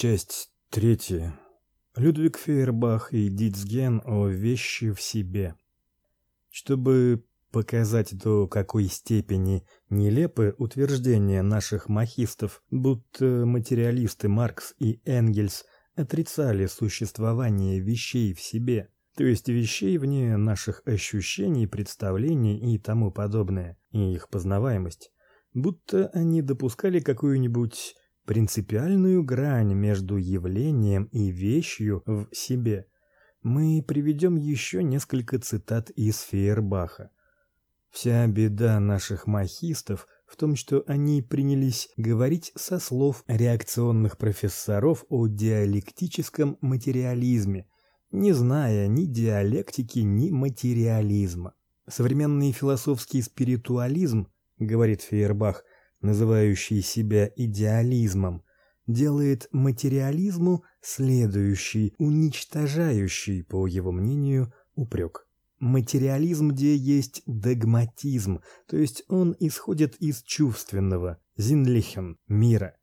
Часть третья. Людвиг Фейербах и Дитцген о вещи в себе. Чтобы показать до какой степени нелепы утверждения наших махистов, будто материалисты Маркс и Энгельс отрицали существование вещей в себе, то есть вещей вне наших ощущений, представлений и тому подобное, и их познаваемость, будто они допускали какую-нибудь принципиальную грань между явлением и вещью в себе. Мы приведем еще несколько цитат из Фейербаха. Вся беда наших махистов в том, что они принялись говорить со слов реакционных профессоров о диалектическом материализме, не зная ни диалектики, ни материализма. Современный философский спиритуализм, говорит Фейербах, называющий себя идеализмом, делает материализму следующий уничтожающий, по его мнению, упрек. Материализм, где есть догматизм, то есть он исходит из чувственного, зинлихен, мира,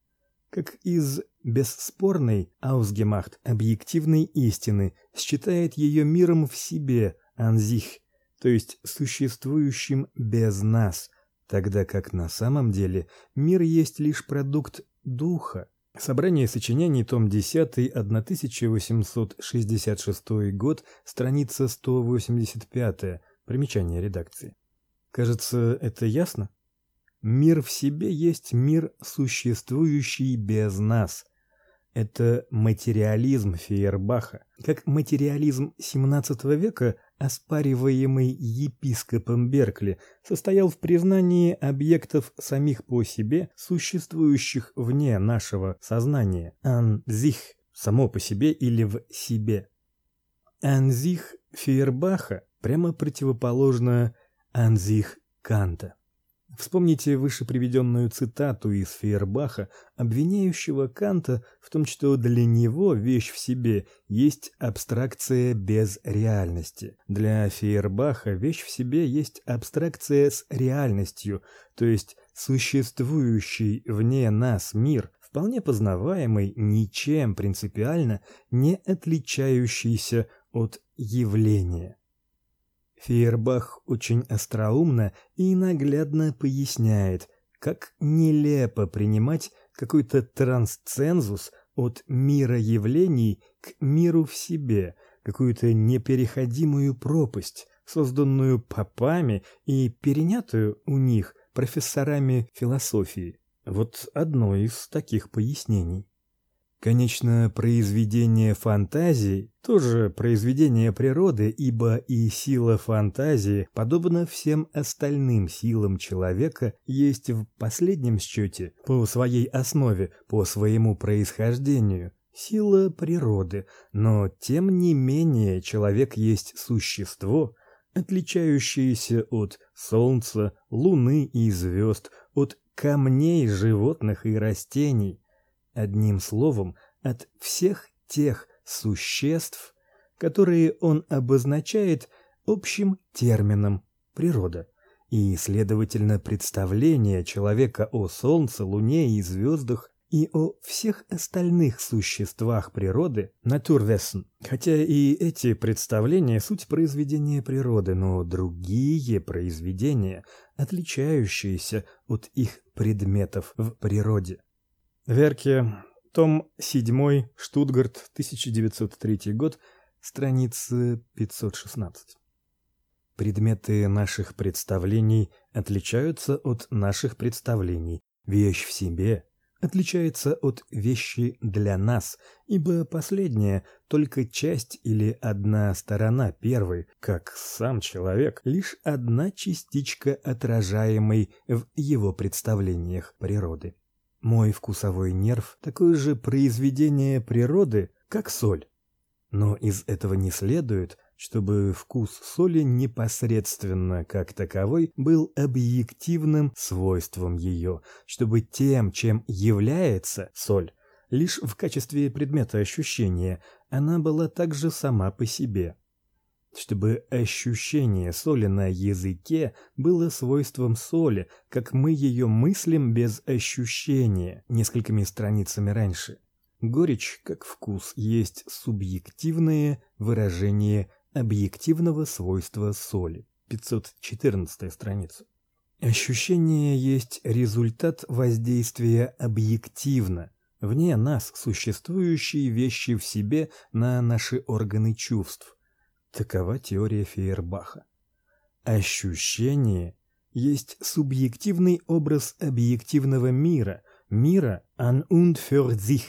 как из бесспорной аусгемахт, объективной истины, считает ее миром в себе, анзих, то есть существующим без нас, тогда как на самом деле мир есть лишь продукт духа. Собрание сочинений, том 10, 1866 год, страница 185, примечание редакции. Кажется, это ясно? Мир в себе есть мир, существующий без нас. Это материализм Фейербаха, как материализм XVII века оспариваемый епископом Беркли, состоял в признании объектов самих по себе, существующих вне нашего сознания, sich, само по себе или в себе. Sich Фейербаха прямо противоположно sich Канта. Вспомните выше приведенную цитату из Фейербаха, обвиняющего Канта в том, что для него вещь в себе есть абстракция без реальности. Для Фейербаха вещь в себе есть абстракция с реальностью, то есть существующий вне нас мир, вполне познаваемый, ничем принципиально не отличающийся от явления. Фейербах очень остроумно и наглядно поясняет, как нелепо принимать какой-то трансцензус от мира явлений к миру в себе, какую-то непереходимую пропасть, созданную попами и перенятую у них профессорами философии. Вот одно из таких пояснений. Конечно, произведение фантазии тоже произведение природы, ибо и сила фантазии, подобно всем остальным силам человека, есть в последнем счете по своей основе, по своему происхождению. Сила природы, но тем не менее человек есть существо, отличающееся от солнца, луны и звезд, от камней, животных и растений одним словом, от всех тех существ, которые он обозначает общим термином природа. И, следовательно, представление человека о солнце, луне и звездах и о всех остальных существах природы Naturwesen. Хотя и эти представления суть произведения природы, но другие произведения, отличающиеся от их предметов в природе. Верке, том 7, Штутгарт, 1903 год, страница 516. Предметы наших представлений отличаются от наших представлений. Вещь в себе отличается от вещи для нас, ибо последняя только часть или одна сторона первой, как сам человек, лишь одна частичка отражаемой в его представлениях природы. Мой вкусовой нерв такое же произведение природы, как соль. Но из этого не следует, чтобы вкус соли непосредственно как таковой был объективным свойством ее, чтобы тем, чем является соль, лишь в качестве предмета ощущения, она была также сама по себе чтобы ощущение соли на языке было свойством соли, как мы ее мыслим без ощущения, несколькими страницами раньше. Горечь, как вкус, есть субъективное выражение объективного свойства соли. 514 страница. Ощущение есть результат воздействия объективно, вне нас существующие вещи в себе на наши органы чувств. Такова теория Фейербаха. Ощущение есть субъективный образ объективного мира, мира an und für sich.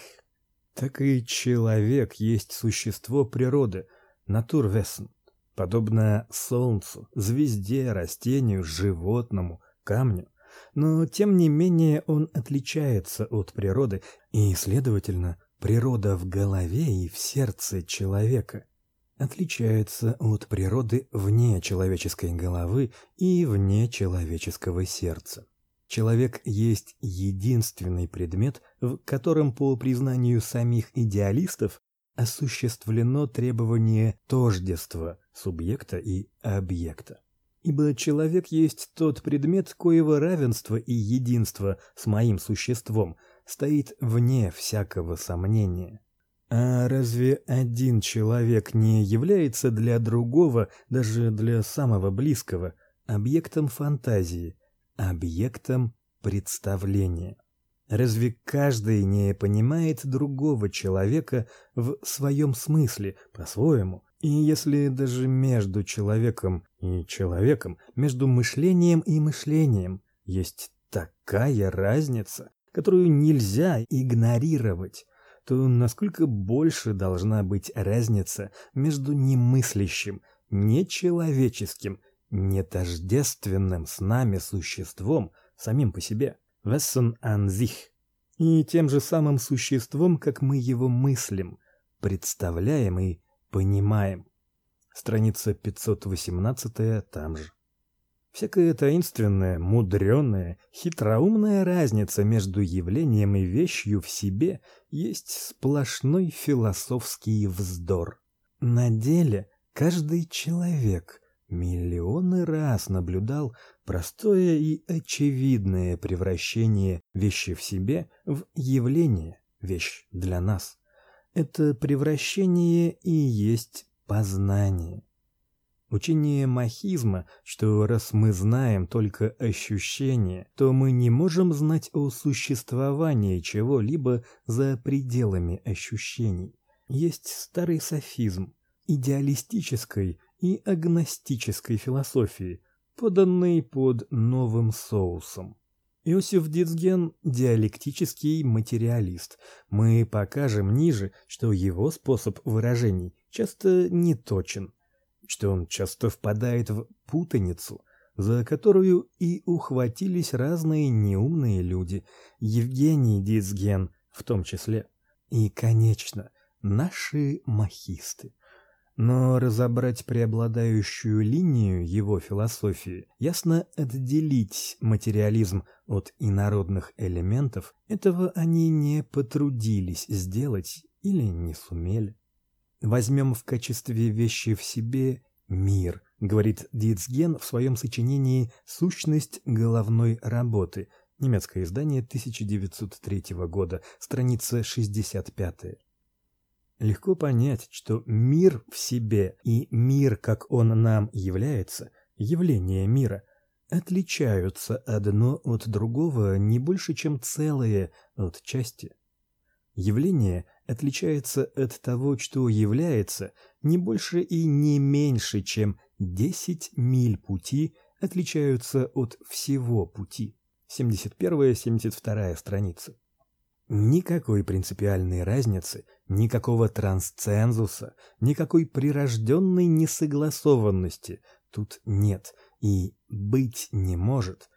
Так и человек есть существо природы, Naturwesen, подобное солнцу, звезде, растению, животному, камню. Но тем не менее он отличается от природы, и, следовательно, природа в голове и в сердце человека отличается от природы вне человеческой головы и вне человеческого сердца. Человек есть единственный предмет, в котором по признанию самих идеалистов осуществлено требование тождества субъекта и объекта. Ибо человек есть тот предмет, коего равенство и единство с моим существом стоит вне всякого сомнения. А разве один человек не является для другого, даже для самого близкого, объектом фантазии, объектом представления? Разве каждый не понимает другого человека в своем смысле, по-своему? И если даже между человеком и человеком, между мышлением и мышлением есть такая разница, которую нельзя игнорировать, то насколько больше должна быть разница между немыслящим, нечеловеческим, нетождественным с нами существом самим по себе, Wesen an sich, и тем же самым существом, как мы его мыслим, представляем и понимаем. Страница 518 там же. Всякая таинственная, мудреная, хитроумная разница между явлением и вещью в себе есть сплошной философский вздор. На деле каждый человек миллионы раз наблюдал простое и очевидное превращение вещи в себе в явление, вещь для нас. Это превращение и есть познание. Учение махизма, что раз мы знаем только ощущения, то мы не можем знать о существовании чего-либо за пределами ощущений. Есть старый софизм идеалистической и агностической философии, поданный под новым соусом. Иосиф Дицген диалектический материалист. Мы покажем ниже, что его способ выражений часто не точен что он часто впадает в путаницу, за которую и ухватились разные неумные люди, Евгений Дицген в том числе. И, конечно, наши махисты. Но разобрать преобладающую линию его философии, ясно отделить материализм от инородных элементов, этого они не потрудились сделать или не сумели. Возьмем в качестве вещи в себе мир, говорит Дицген в своем сочинении Сущность головной работы, немецкое издание 1903 года, страница 65. Легко понять, что мир в себе и мир, как он нам является, явление мира, отличаются одно от другого не больше, чем целое от части. Явление отличается от того, что является, не больше и не меньше, чем 10 миль пути отличаются от всего пути. 71-72 страница. Никакой принципиальной разницы, никакого трансцензуса, никакой прирожденной несогласованности тут нет и быть не может.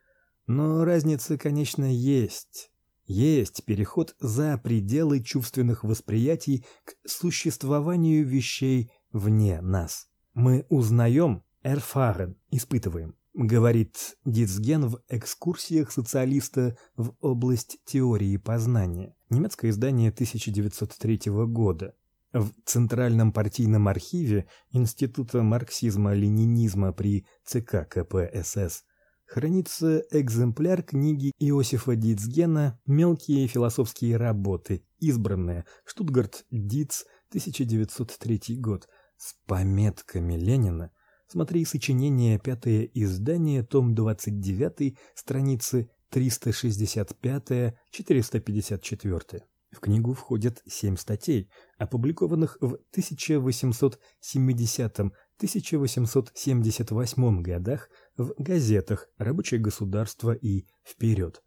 Но разница, конечно, есть. Есть переход за пределы чувственных восприятий к существованию вещей вне нас. Мы узнаем, erfahren, испытываем, говорит Дицген в экскурсиях социалиста в область теории познания. Немецкое издание 1903 года. В Центральном партийном архиве Института марксизма-ленинизма при ЦК КПСС хранится экземпляр книги Иосифа Дицгена Мелкие философские работы, избранная, Штутгарт Диц, 1903 год, с пометками Ленина. Смотри сочинение пятое издание, том 29, страницы 365-454. В книгу входят семь статей, опубликованных в 1870-1878 годах в газетах Рабочее государство и Вперед,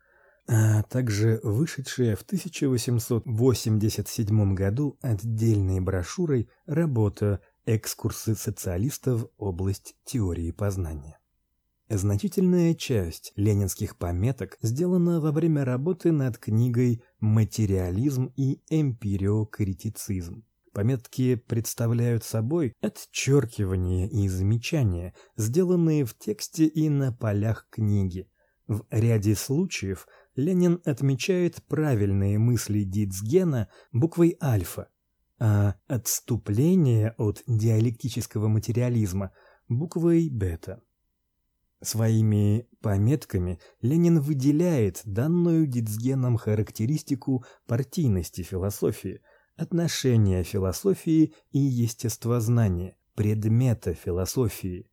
а также вышедшая в 1887 году отдельной брошюрой работа Экскурсы социалистов в область теории познания. Значительная часть ленинских пометок сделана во время работы над книгой Материализм и эмпириокритицизм. Пометки представляют собой отчеркивания и замечания, сделанные в тексте и на полях книги. В ряде случаев Ленин отмечает правильные мысли Дицгена буквой альфа, а отступление от диалектического материализма буквой бета. Своими пометками Ленин выделяет данную Дицгеном характеристику партийности философии, отношения философии и естествознания, предмета философии.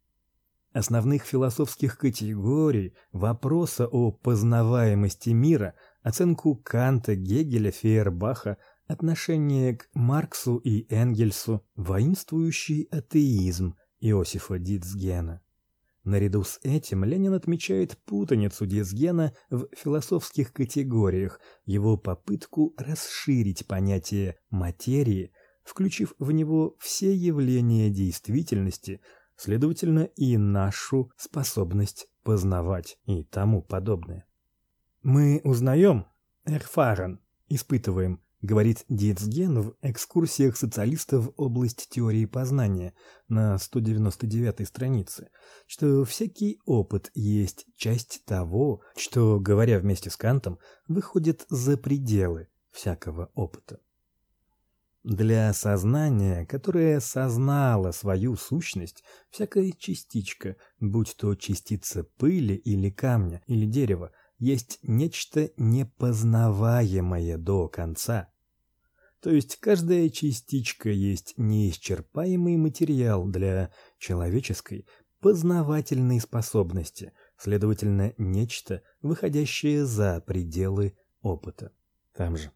Основных философских категорий, вопроса о познаваемости мира, оценку Канта, Гегеля, Фейербаха, отношение к Марксу и Энгельсу, воинствующий атеизм Иосифа Дицгена. Наряду с этим Ленин отмечает путаницу Дисгена в философских категориях, его попытку расширить понятие материи, включив в него все явления действительности, следовательно, и нашу способность познавать и тому подобное. Мы узнаем, erfahren, испытываем говорит Дицген в экскурсиях социалистов в область теории познания на 199 странице, что всякий опыт есть часть того, что, говоря вместе с Кантом, выходит за пределы всякого опыта. Для сознания, которое сознало свою сущность, всякая частичка, будь то частица пыли или камня или дерева, есть нечто непознаваемое до конца. То есть каждая частичка есть неисчерпаемый материал для человеческой познавательной способности, следовательно, нечто, выходящее за пределы опыта. Там же.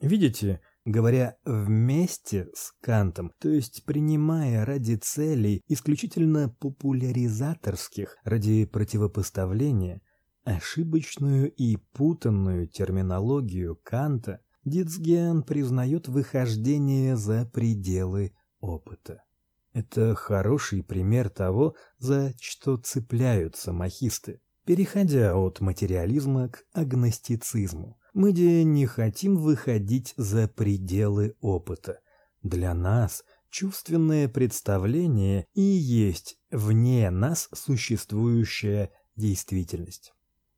Видите, говоря вместе с Кантом, то есть принимая ради целей исключительно популяризаторских, ради противопоставления, ошибочную и путанную терминологию Канта, Дицген признает выхождение за пределы опыта. Это хороший пример того, за что цепляются махисты, переходя от материализма к агностицизму. Мы не хотим выходить за пределы опыта. Для нас чувственное представление и есть вне нас существующая действительность.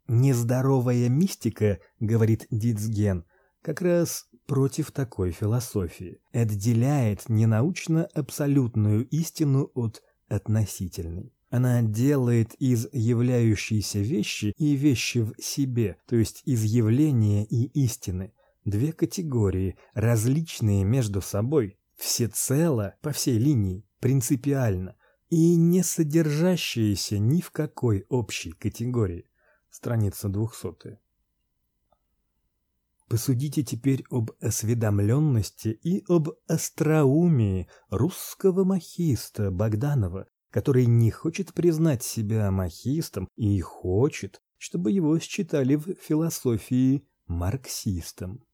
Нездоровая мистика, говорит Дицген, как раз против такой философии. Отделяет ненаучно абсолютную истину от относительной. Она делает из являющейся вещи и вещи в себе, то есть из явления и истины, две категории, различные между собой, всецело, по всей линии, принципиально, и не содержащиеся ни в какой общей категории. Страница 200. Посудите теперь об осведомленности и об остроумии русского махиста Богданова, который не хочет признать себя махистом и хочет, чтобы его считали в философии марксистом.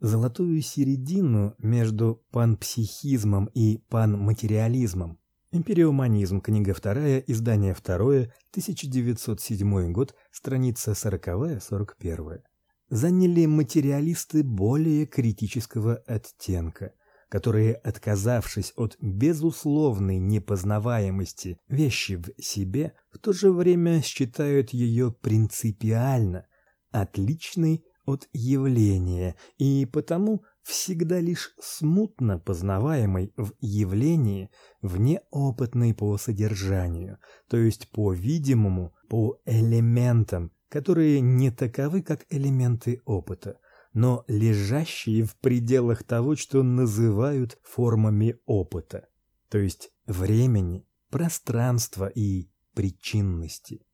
Золотую середину между панпсихизмом и панматериализмом Империоманизм, книга вторая, издание второе, 1907 год, страница 40-41 заняли материалисты более критического оттенка, которые, отказавшись от безусловной непознаваемости вещи в себе, в то же время считают ее принципиально отличной от явления и потому всегда лишь смутно познаваемой в явлении, вне опытной по содержанию, то есть по видимому по элементам, которые не таковы, как элементы опыта, но лежащие в пределах того, что называют формами опыта, то есть времени, пространства и причинности.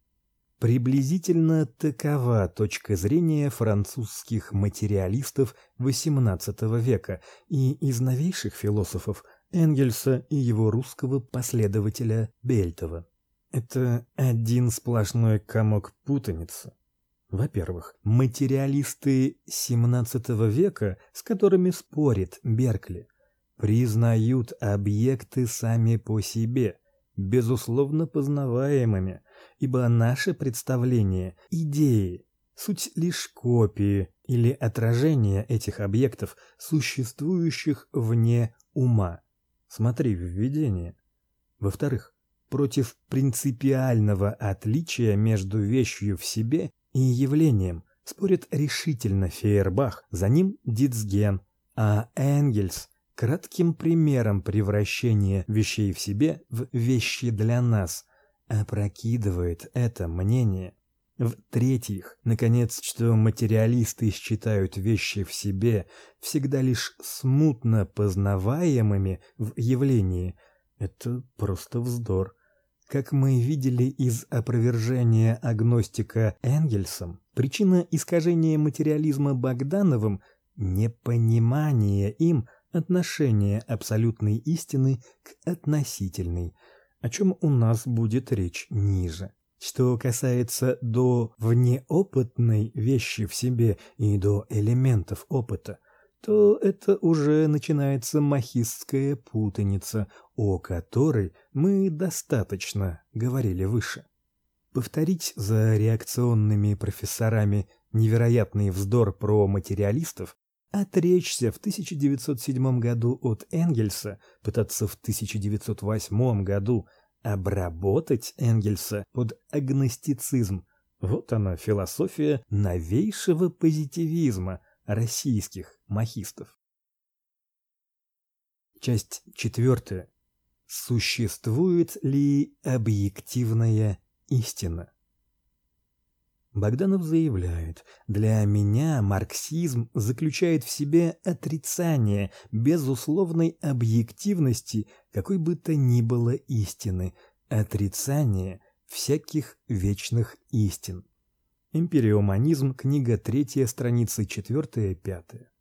Приблизительно такова точка зрения французских материалистов XVIII века и из новейших философов Энгельса и его русского последователя Бельтова. Это один сплошной комок путаницы. Во-первых, материалисты XVII века, с которыми спорит Беркли, признают объекты сами по себе, безусловно познаваемыми, ибо наше представление, идеи, суть лишь копии или отражения этих объектов, существующих вне ума. Смотри введение. Во-вторых, против принципиального отличия между вещью в себе и явлением спорит решительно Фейербах, за ним Дитцген, а Энгельс кратким примером превращения вещей в себе в вещи для нас опрокидывает это мнение. В-третьих, наконец, что материалисты считают вещи в себе всегда лишь смутно познаваемыми в явлении, это просто вздор. Как мы видели из опровержения агностика Энгельсом, причина искажения материализма Богдановым непонимание им отношения абсолютной истины к относительной, о чем у нас будет речь ниже. Что касается до внеопытной вещи в себе и до элементов опыта, то это уже начинается махистская путаница, о которой мы достаточно говорили выше. Повторить за реакционными профессорами невероятный вздор про материалистов, отречься в 1907 году от Энгельса, пытаться в 1908 году обработать Энгельса под агностицизм. Вот она философия новейшего позитивизма российских махистов. Часть четвертая. Существует ли объективная истина? Богданов заявляет: "Для меня марксизм заключает в себе отрицание безусловной объективности какой бы то ни было истины, отрицание всяких вечных истин". Империоманизм, книга 3, страницы 4-5.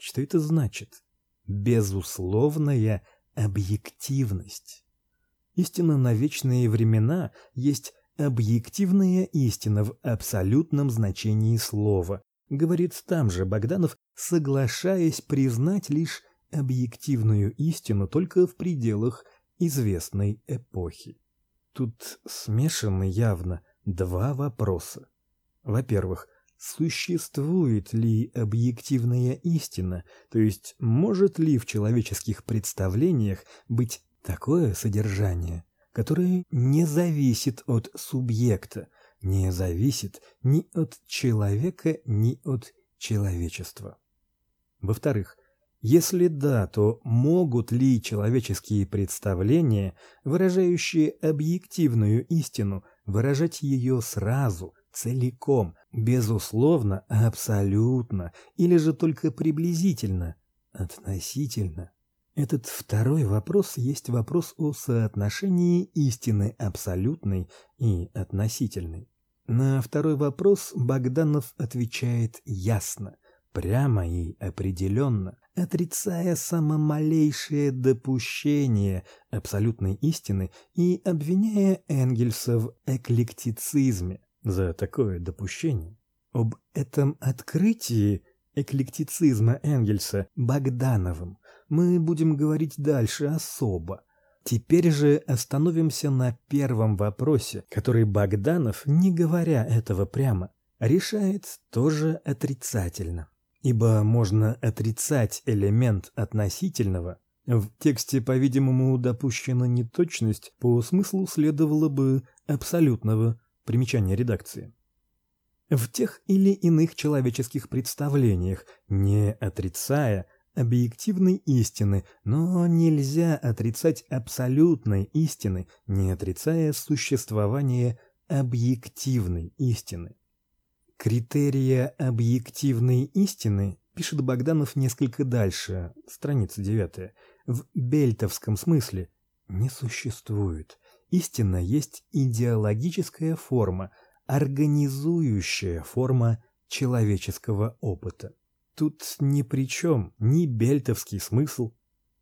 Что это значит? Безусловная объективность. Истина на вечные времена есть объективная истина в абсолютном значении слова, говорит там же Богданов, соглашаясь признать лишь объективную истину только в пределах известной эпохи. Тут смешаны явно два вопроса. Во-первых, существует ли объективная истина, то есть может ли в человеческих представлениях быть такое содержание, которое не зависит от субъекта, не зависит ни от человека, ни от человечества. Во-вторых, если да, то могут ли человеческие представления, выражающие объективную истину, выражать ее сразу, целиком, безусловно, абсолютно или же только приблизительно, относительно? Этот второй вопрос есть вопрос о соотношении истины абсолютной и относительной. На второй вопрос Богданов отвечает ясно, прямо и определенно, отрицая само малейшее допущение абсолютной истины и обвиняя Энгельса в эклектицизме за такое допущение. Об этом открытии эклектицизма Энгельса Богдановым мы будем говорить дальше особо. Теперь же остановимся на первом вопросе, который Богданов, не говоря этого прямо, решает тоже отрицательно. Ибо можно отрицать элемент относительного. В тексте, по-видимому, допущена неточность, по смыслу следовало бы абсолютного примечания редакции. В тех или иных человеческих представлениях, не отрицая объективной истины, но нельзя отрицать абсолютной истины, не отрицая существование объективной истины. Критерия объективной истины пишет Богданов несколько дальше, страница 9. В бельтовском смысле не существует. Истина есть идеологическая форма, организующая форма человеческого опыта. Тут ни при чем ни бельтовский смысл,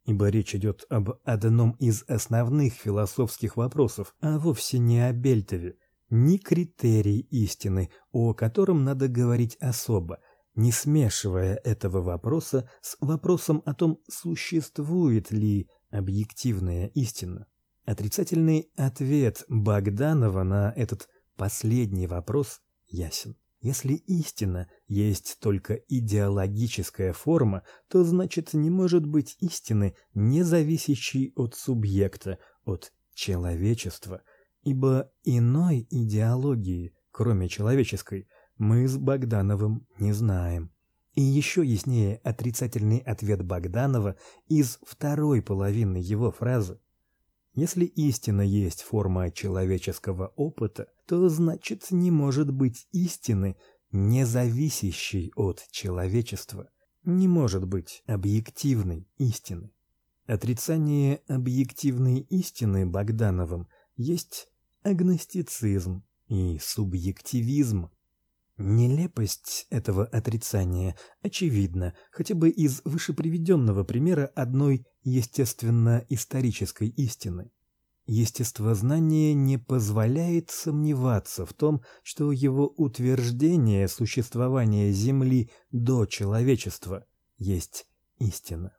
ибо речь идет об одном из основных философских вопросов, а вовсе не о Бельтове, ни критерий истины, о котором надо говорить особо, не смешивая этого вопроса с вопросом о том, существует ли объективная истина. Отрицательный ответ Богданова на этот последний вопрос ясен. Если истина есть только идеологическая форма, то значит не может быть истины, не зависящей от субъекта, от человечества, ибо иной идеологии, кроме человеческой, мы с Богдановым не знаем. И еще яснее отрицательный ответ Богданова из второй половины его фразы. Если истина есть форма человеческого опыта, то значит не может быть истины, не зависящей от человечества. Не может быть объективной истины. Отрицание объективной истины Богдановым есть агностицизм и субъективизм. Нелепость этого отрицания очевидна хотя бы из вышеприведенного примера одной естественно-исторической истины. Естествознание не позволяет сомневаться в том, что его утверждение существования Земли до человечества есть истина.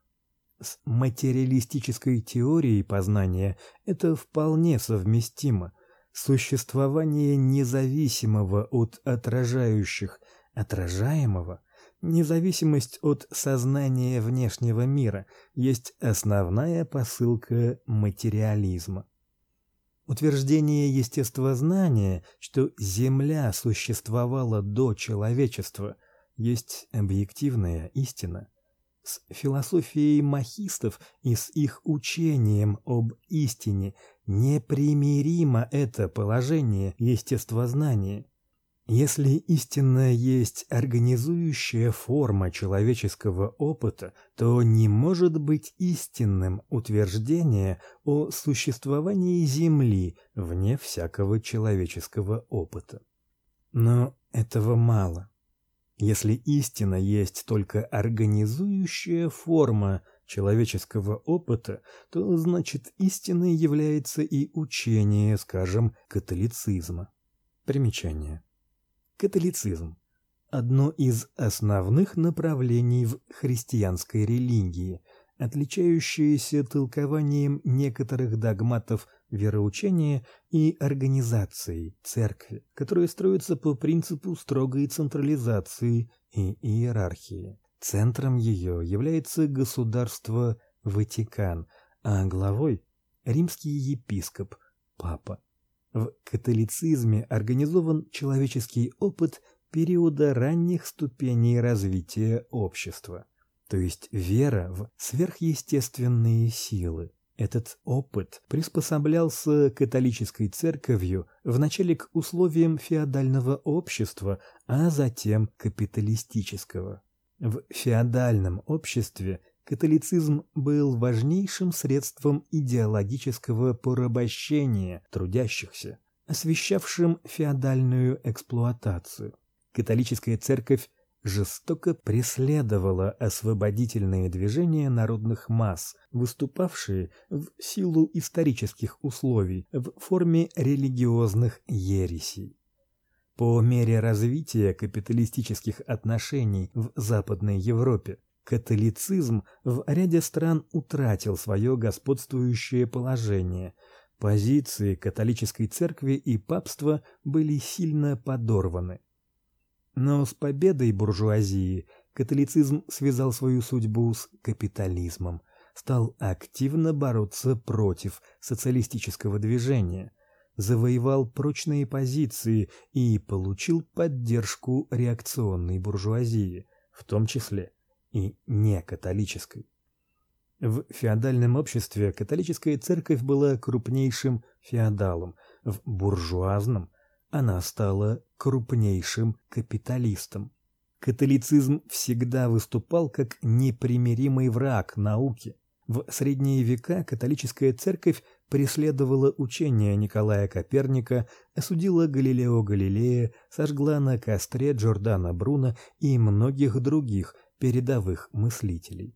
С материалистической теорией познания это вполне совместимо, существование независимого от отражающих отражаемого, независимость от сознания внешнего мира есть основная посылка материализма. Утверждение естествознания, что Земля существовала до человечества, есть объективная истина с философией махистов и с их учением об истине непримиримо это положение естествознания. Если истинная есть организующая форма человеческого опыта, то не может быть истинным утверждение о существовании Земли вне всякого человеческого опыта. Но этого мало. Если истина есть только организующая форма человеческого опыта, то значит истиной является и учение, скажем, католицизма. Примечание. Католицизм одно из основных направлений в христианской религии, отличающееся толкованием некоторых догматов вероучения и организацией церкви, которая строится по принципу строгой централизации и иерархии. Центром ее является государство Ватикан, а главой римский епископ папа. В католицизме организован человеческий опыт периода ранних ступеней развития общества, то есть вера в сверхъестественные силы. Этот опыт приспособлялся католической церковью вначале к условиям феодального общества, а затем капиталистического. В феодальном обществе католицизм был важнейшим средством идеологического порабощения трудящихся, освещавшим феодальную эксплуатацию. Католическая церковь жестоко преследовала освободительные движения народных масс, выступавшие в силу исторических условий в форме религиозных ересей. По мере развития капиталистических отношений в Западной Европе католицизм в ряде стран утратил свое господствующее положение. Позиции католической церкви и папства были сильно подорваны. Но с победой буржуазии католицизм связал свою судьбу с капитализмом, стал активно бороться против социалистического движения завоевал прочные позиции и получил поддержку реакционной буржуазии, в том числе и не католической. В феодальном обществе католическая церковь была крупнейшим феодалом, в буржуазном она стала крупнейшим капиталистом. Католицизм всегда выступал как непримиримый враг науки. В средние века католическая церковь преследовала учение Николая Коперника, осудила Галилео Галилея, сожгла на костре Джордана Бруно и многих других передовых мыслителей.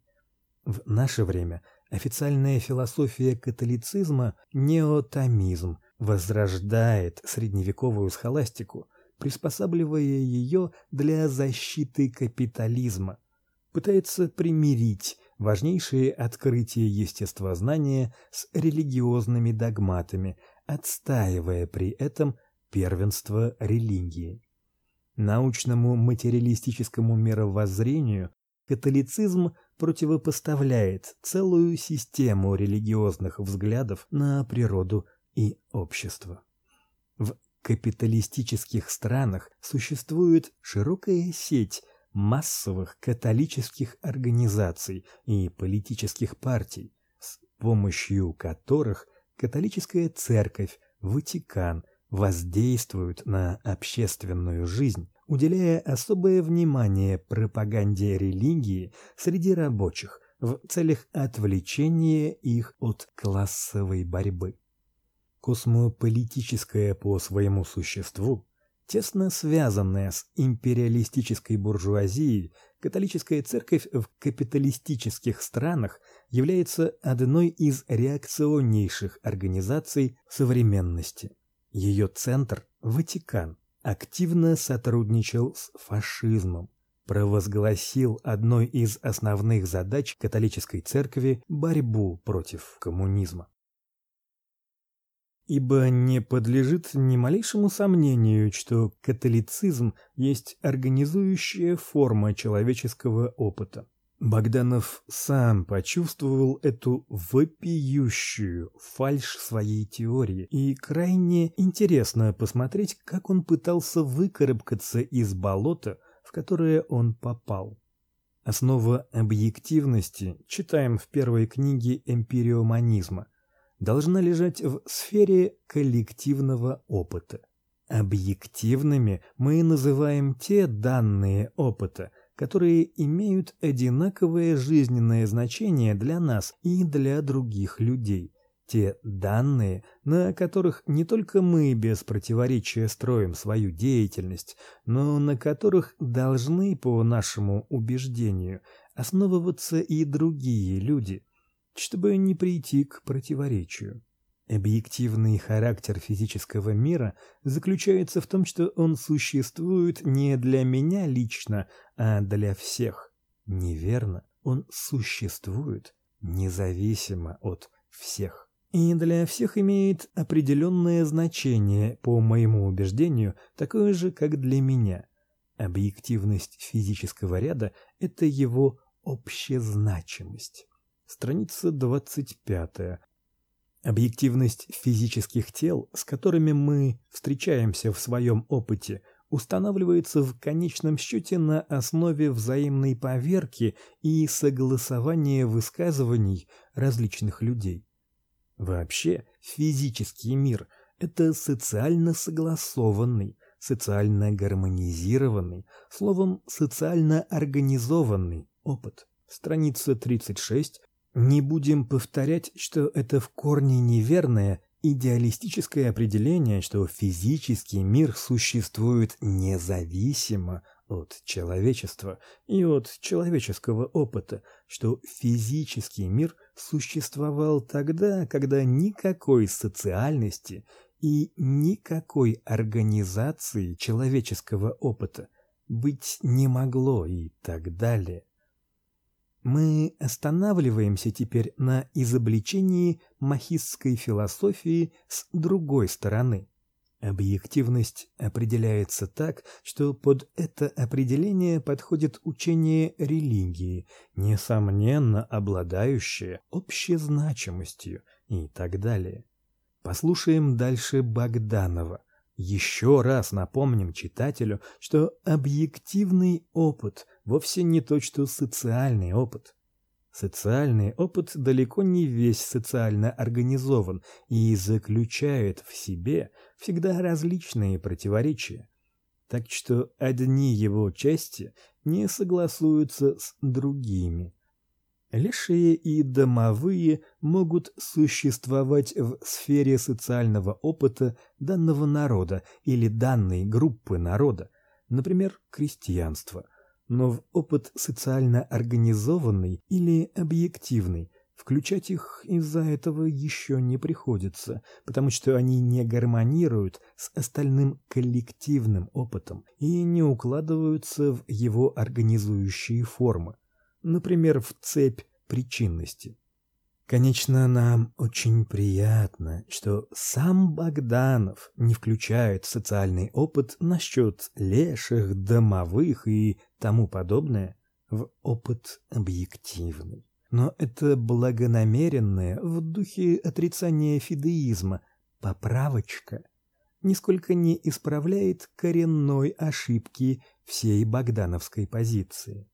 В наше время официальная философия католицизма неотомизм возрождает средневековую схоластику, приспосабливая ее для защиты капитализма, пытается примирить важнейшие открытия естествознания с религиозными догматами, отстаивая при этом первенство религии. Научному материалистическому мировоззрению католицизм противопоставляет целую систему религиозных взглядов на природу и общество. В капиталистических странах существует широкая сеть массовых католических организаций и политических партий, с помощью которых католическая церковь, Ватикан воздействуют на общественную жизнь, уделяя особое внимание пропаганде религии среди рабочих в целях отвлечения их от классовой борьбы. Космополитическая по своему существу тесно связанная с империалистической буржуазией, католическая церковь в капиталистических странах является одной из реакционнейших организаций современности. Ее центр Ватикан. Активно сотрудничал с фашизмом, провозгласил одной из основных задач католической церкви борьбу против коммунизма ибо не подлежит ни малейшему сомнению, что католицизм есть организующая форма человеческого опыта. Богданов сам почувствовал эту вопиющую фальшь своей теории, и крайне интересно посмотреть, как он пытался выкарабкаться из болота, в которое он попал. Основа объективности читаем в первой книге эмпириоманизма должна лежать в сфере коллективного опыта. Объективными мы называем те данные опыта, которые имеют одинаковое жизненное значение для нас и для других людей. Те данные, на которых не только мы без противоречия строим свою деятельность, но на которых должны, по нашему убеждению, основываться и другие люди – чтобы не прийти к противоречию. Объективный характер физического мира заключается в том, что он существует не для меня лично, а для всех. Неверно, он существует независимо от всех. И для всех имеет определенное значение, по моему убеждению, такое же, как для меня. Объективность физического ряда это его общезначимость. Страница 25. Объективность физических тел, с которыми мы встречаемся в своем опыте, устанавливается в конечном счете на основе взаимной поверки и согласования высказываний различных людей. Вообще, физический мир это социально согласованный, социально гармонизированный, словом, социально организованный опыт. Страница 36 не будем повторять, что это в корне неверное идеалистическое определение, что физический мир существует независимо от человечества и от человеческого опыта, что физический мир существовал тогда, когда никакой социальности и никакой организации человеческого опыта быть не могло и так далее. Мы останавливаемся теперь на изобличении махистской философии с другой стороны. Объективность определяется так, что под это определение подходит учение религии, несомненно обладающее общезначимостью и так далее. Послушаем дальше Богданова – еще раз напомним читателю, что объективный опыт вовсе не то, что социальный опыт. Социальный опыт далеко не весь социально организован и заключает в себе всегда различные противоречия. Так что одни его части не согласуются с другими. Лешие и домовые могут существовать в сфере социального опыта данного народа или данной группы народа, например, крестьянство но в опыт социально организованный или объективный включать их из-за этого еще не приходится, потому что они не гармонируют с остальным коллективным опытом и не укладываются в его организующие формы, например, в цепь причинности. Конечно, нам очень приятно, что сам Богданов не включает социальный опыт насчет леших, домовых и тому подобное в опыт объективный. Но это благонамеренное в духе отрицания фидеизма поправочка нисколько не исправляет коренной ошибки всей богдановской позиции.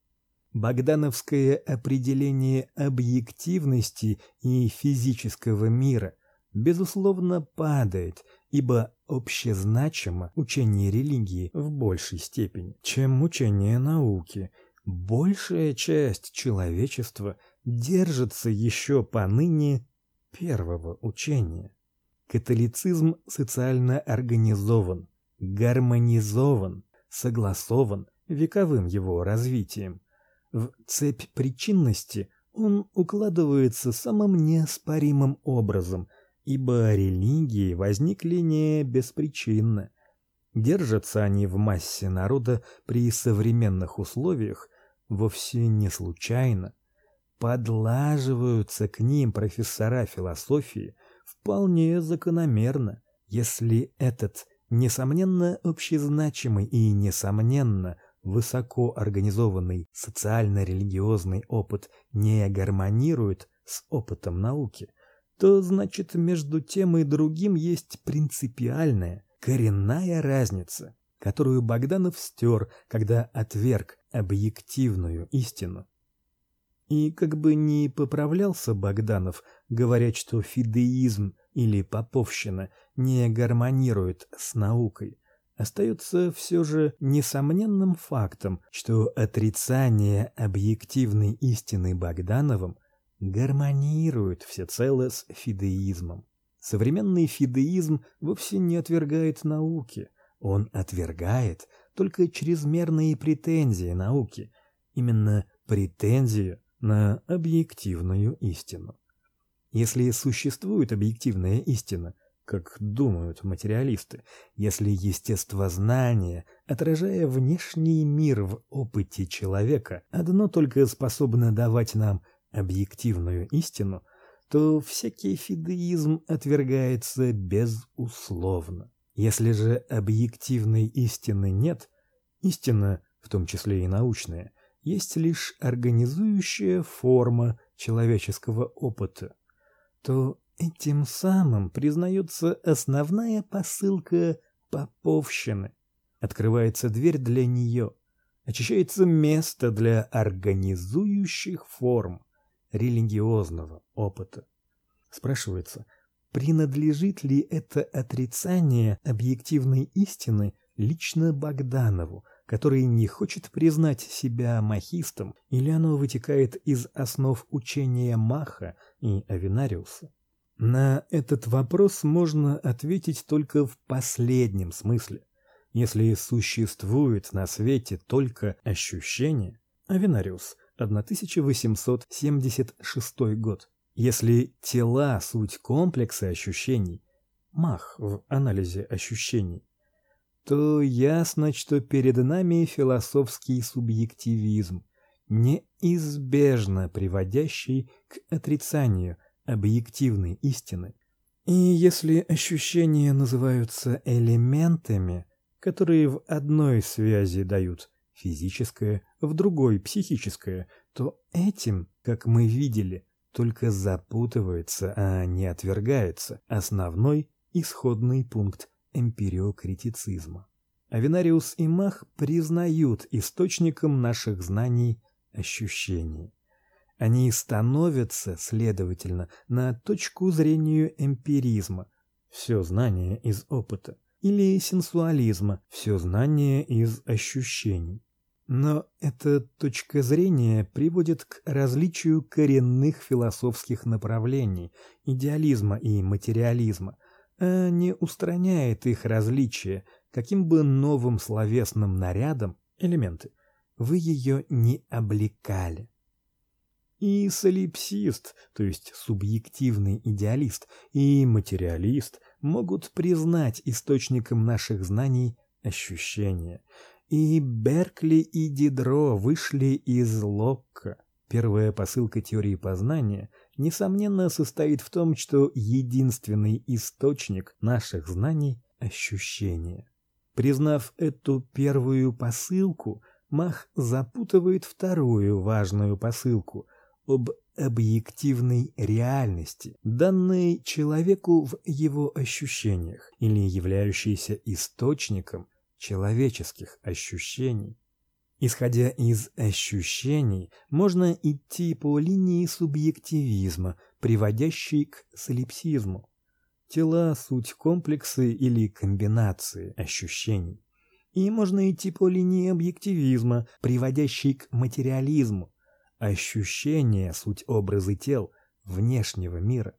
Богдановское определение объективности и физического мира безусловно падает, ибо общезначимо учение религии в большей степени, чем учение науки. Большая часть человечества держится еще поныне первого учения. Католицизм социально организован, гармонизован, согласован вековым его развитием. В цепь причинности он укладывается самым неоспоримым образом, ибо религии возникли не беспричинно. Держатся они в массе народа при современных условиях вовсе не случайно. Подлаживаются к ним профессора философии вполне закономерно, если этот несомненно общезначимый и несомненно высоко организованный социально-религиозный опыт не гармонирует с опытом науки, то значит между тем и другим есть принципиальная, коренная разница, которую Богданов стер, когда отверг объективную истину. И как бы ни поправлялся Богданов, говоря, что фидеизм или поповщина не гармонирует с наукой, остается все же несомненным фактом, что отрицание объективной истины Богдановым гармонирует всецело с фидеизмом. Современный фидеизм вовсе не отвергает науки, он отвергает только чрезмерные претензии науки, именно претензию на объективную истину. Если существует объективная истина, как думают материалисты, если естествознание, отражая внешний мир в опыте человека, одно только способно давать нам объективную истину, то всякий фидеизм отвергается безусловно. Если же объективной истины нет, истина, в том числе и научная, есть лишь организующая форма человеческого опыта, то Этим самым признается основная посылка поповщины. Открывается дверь для нее, очищается место для организующих форм религиозного опыта. Спрашивается, принадлежит ли это отрицание объективной истины лично Богданову, который не хочет признать себя махистом, или оно вытекает из основ учения Маха и Авинариуса? На этот вопрос можно ответить только в последнем смысле. Если существует на свете только ощущение, Авенариус, 1876 год. Если тела суть комплексы ощущений, Мах в анализе ощущений, то ясно, что перед нами философский субъективизм, неизбежно приводящий к отрицанию – объективной истины. И если ощущения называются элементами, которые в одной связи дают физическое, в другой психическое, то этим, как мы видели, только запутывается, а не отвергается основной исходный пункт эмпириокритицизма. Авинариус и Мах признают источником наших знаний ощущения. Они становятся, следовательно, на точку зрения эмпиризма, все знание из опыта, или сенсуализма, все знание из ощущений. Но эта точка зрения приводит к различию коренных философских направлений идеализма и материализма, а не устраняет их различия, каким бы новым словесным нарядом элементы вы ее не облекали. И солипсист, то есть субъективный идеалист, и материалист могут признать источником наших знаний ощущения – и Беркли и Дидро вышли из Локка. Первая посылка теории познания несомненно состоит в том, что единственный источник наших знаний ощущение. Признав эту первую посылку, Мах запутывает вторую важную посылку об объективной реальности, данной человеку в его ощущениях или являющейся источником человеческих ощущений. Исходя из ощущений, можно идти по линии субъективизма, приводящей к солипсизму. Тела суть комплексы или комбинации ощущений. И можно идти по линии объективизма, приводящей к материализму. Ощущения суть образы тел внешнего мира.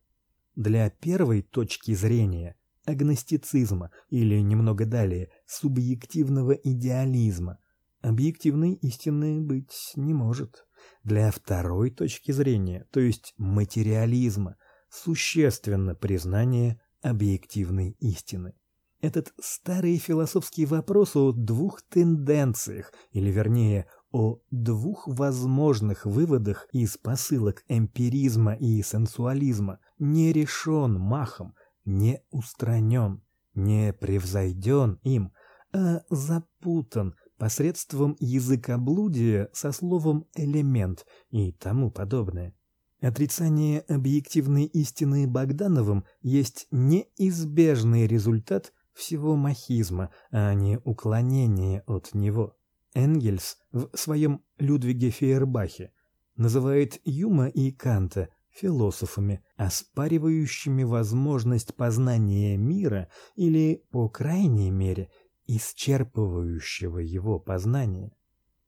Для первой точки зрения агностицизма или немного далее субъективного идеализма. Объективной истины быть не может. Для второй точки зрения, то есть материализма, существенно признание объективной истины. Этот старый философский вопрос о двух тенденциях, или вернее, о двух возможных выводах из посылок эмпиризма и сенсуализма, не решен махом, не устранен, не превзойден им, а запутан посредством языкоблудия со словом элемент и тому подобное. Отрицание объективной истины Богдановым есть неизбежный результат всего махизма, а не уклонение от него. Энгельс в своем Людвиге Фейербахе называет Юма и Канта философами, оспаривающими возможность познания мира или, по крайней мере, исчерпывающего его познание.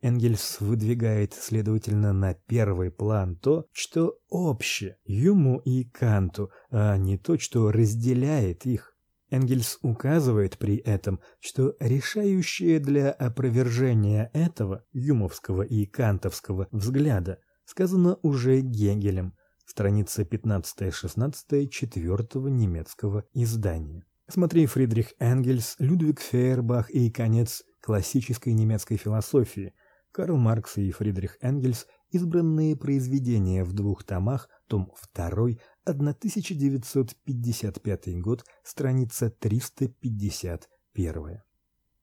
Энгельс выдвигает, следовательно, на первый план то, что общее Юму и Канту, а не то, что разделяет их. Энгельс указывает при этом, что решающее для опровержения этого юмовского и кантовского взгляда сказано уже Гегелем, страница 15-16 четвертого немецкого издания. Смотри Фридрих Энгельс, Людвиг Фейербах и конец классической немецкой философии. Карл Маркс и Фридрих Энгельс. Избранные произведения в двух томах, том 2, 1955 год, страница 351.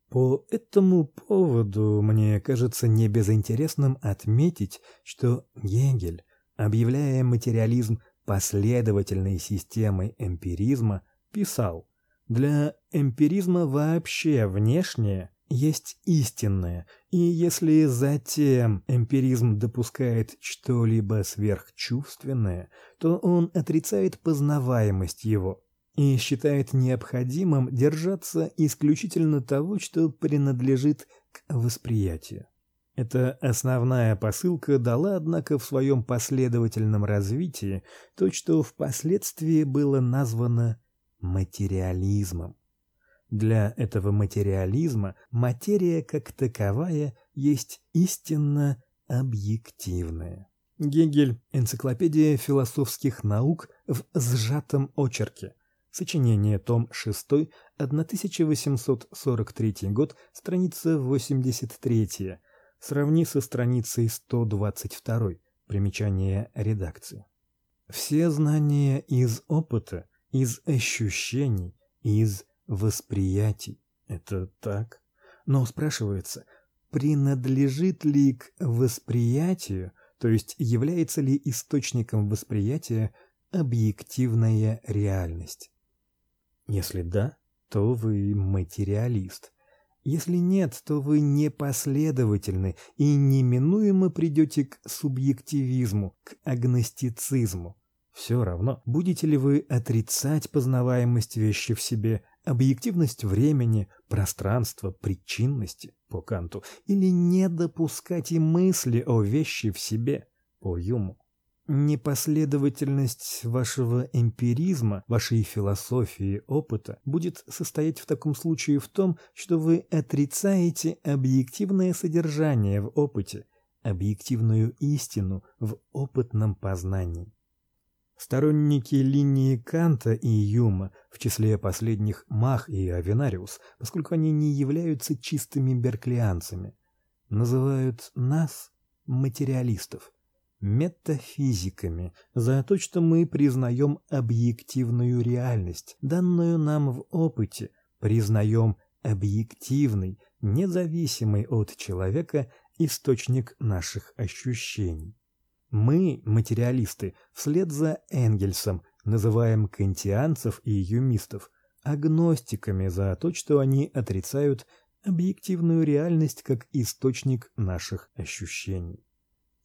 По этому поводу мне кажется не безинтересным отметить, что Гегель объявляя материализм последовательной системой эмпиризма, писал: "Для эмпиризма вообще внешнее есть истинное, и если затем эмпиризм допускает что-либо сверхчувственное, то он отрицает познаваемость его и считает необходимым держаться исключительно того, что принадлежит к восприятию. Эта основная посылка дала, однако, в своем последовательном развитии то, что впоследствии было названо материализмом. Для этого материализма материя как таковая есть истинно объективная. Гегель. Энциклопедия философских наук в сжатом очерке. Сочинение, том 6, 1843 год, страница 83. Сравни со страницей 122. Примечание редакции. Все знания из опыта, из ощущений, из восприятий это так. Но спрашивается, принадлежит ли к восприятию, то есть является ли источником восприятия объективная реальность? Если да, то вы материалист. Если нет, то вы непоследовательны и неминуемо придете к субъективизму, к агностицизму. Все равно, будете ли вы отрицать познаваемость вещи в себе, объективность времени, пространства, причинности по Канту, или не допускать и мысли о вещи в себе по Юму. Непоследовательность вашего эмпиризма, вашей философии опыта будет состоять в таком случае в том, что вы отрицаете объективное содержание в опыте, объективную истину в опытном познании. Сторонники линии Канта и Юма, в числе последних Мах и Авенариус, поскольку они не являются чистыми берклианцами, называют нас материалистов метафизиками за то, что мы признаем объективную реальность, данную нам в опыте, признаем объективный, независимый от человека источник наших ощущений. Мы, материалисты, вслед за Энгельсом называем кантианцев и юмистов агностиками за то, что они отрицают объективную реальность как источник наших ощущений.